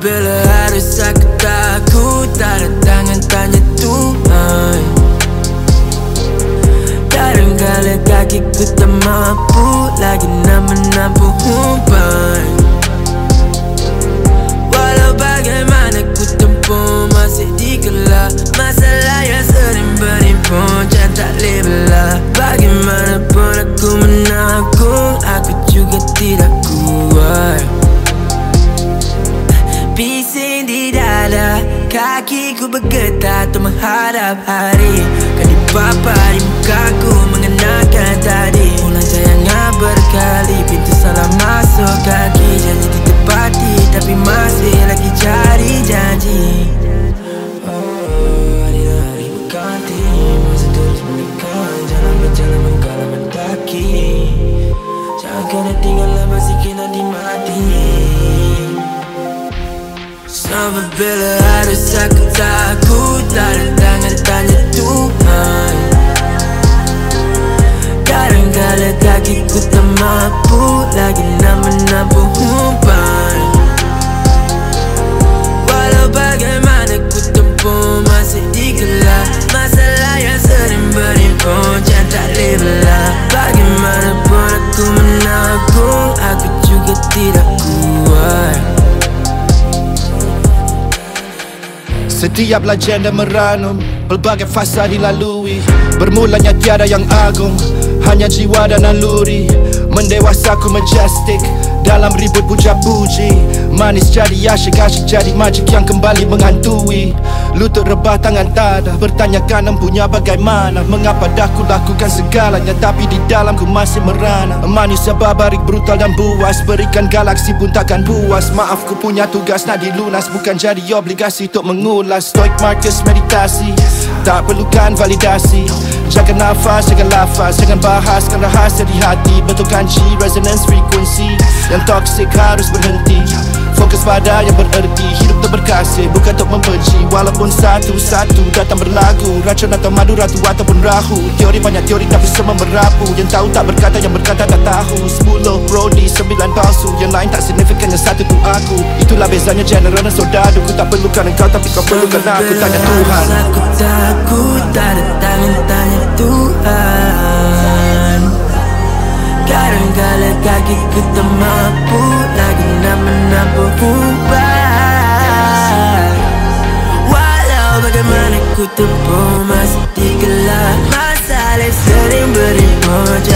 bila harus aku takut Tak ada tangan tanya Tuhan. Kadang-kala kakiku tak mampu Lagi nak menampung umpan Walau bagaimana Kakiku bergetar Untuk menghadap hari. Kan di bapa di mukaku Mengenakan tadi. Pulang sayangnya berkali Pintu salah masuk kaki. Janji ditepati Tapi masih lagi cari janji. Oh, Jangan tinggal masih kena Sampai bila harus aku takut Tak ada tangan tanya Tuhan Kadang-kala kakiku tak mampu Lagi nak menampung umpan Walau bagaimana ku tempuh Masih dikelah Masalah yang sering berimpun Jangan tak boleh belah Bagaimanapun aku menanggung Aku juga tidak Setiap legenda meranum Pelbagai fasa dilalui. Bermulanya tiada yang agung Hanya jiwa dan naluri. Mendewasaku majestic Dalam ribut puja-puji Manis jadi asyik-asyik jadi majik yang kembali menghantui Lutut rebah tangan tada Bertanyakan empunya bagaimana. Mengapa dah ku lakukan segalanya Tapi di dalamku masih merana. Manusia barbarik brutal dan buas. Berikan galaksi pun takkan puas Maaf ku punya tugas nak dilunas. Bukan jadi obligasi untuk mengulas. Stoic Marcus meditasi. Tak perlukan validasi. Jaga nafas, jaga lafaz. Jangan bahaskan rahasia di hati. Betulkan G, resonance frequency Yang toxic harus berhenti. Fokus pada yang bererti Berkasih bukan untuk membenci. Walaupun satu-satu datang berlagu Racun atau madu ratu ataupun rahu. Teori banyak teori tapi semua merapu Yang tahu tak berkata yang berkata tak tahu. Sepuluh brody, sembilan palsu. Yang lain tak signifikan yang satu tu aku. Itulah bezanya general dan sodadu Ku tak perlukan engkau tapi kau perlukan aku. Tanya Tuhan. Aku takut tak ada tangan tanya Tuhan. Kadang-kala kakiku tak mampu Lagi nak menampung much